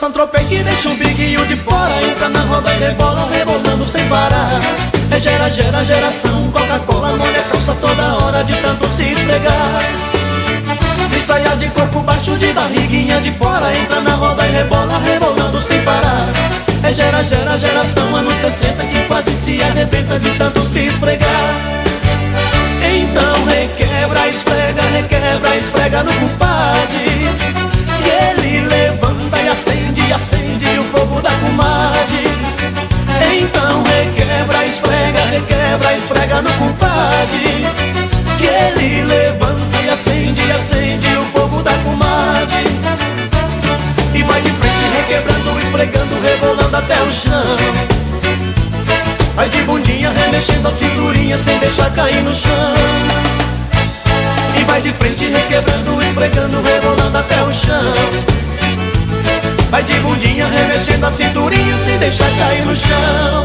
Santropei que deixa um biguinho de fora. Entra na roda e rebola, rebolando sem parar. É gera, gera, geração Coca-Cola molha a calça toda hora de tanto se esfregar. De saia de corpo baixo, de barriguinha de fora. Entra na roda e rebola, rebolando sem parar. É gera, gera, geração Anos 60 que quase se arrebenta de tanto se esfregar. Então requebra, esfrega, requebra, esfrega no culpade no compadre Que ele levanta e acende, acende o fogo da comadre. E vai de frente requebrando, esfregando, rebolando até o chão. Vai de bundinha remexendo a cinturinha sem deixar cair no chão. E vai de frente requebrando, esfregando, rebolando até o chão. Vai de bundinha remexendo a cinturinha sem deixar cair no chão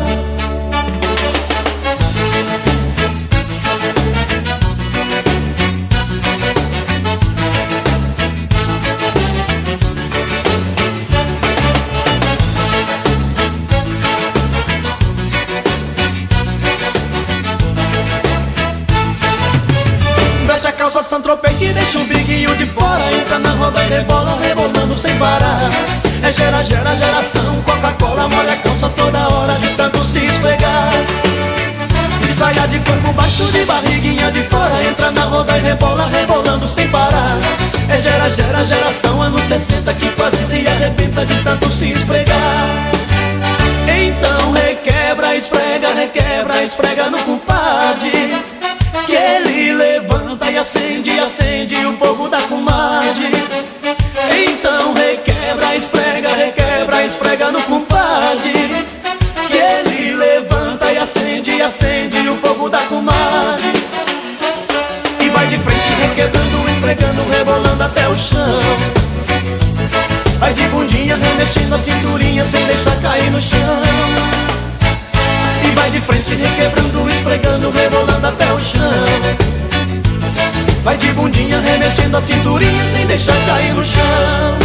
calça Santropei que deixa um biguinho de fora. Entra na roda e rebola, rebolando sem parar. É gera, gera, geração Coca-Cola molha a calça toda hora de tanto se esfregar. De saia de corpo baixo, de barriguinha de fora. Entra na roda e rebola, rebolando sem parar. É gera, gera, geração Anos 60 que quase se arrebenta de tanto se esfregar. Então requebra, esfrega, requebra, esfrega no ele e acende, acende o fogo da comadre. Então requebra, esfrega, requebra, esfrega no compadre. Que ele levanta e acende, acende o fogo da comadre. E vai de frente requebrando, esfregando, rebolando até o chão. Vai de bundinha remexendo a cinturinha sem deixar cair no chão. E vai de frente requebrando, esfregando, rebolando até o chão Vai de bundinha remexendo a cinturinha sem deixar cair no chão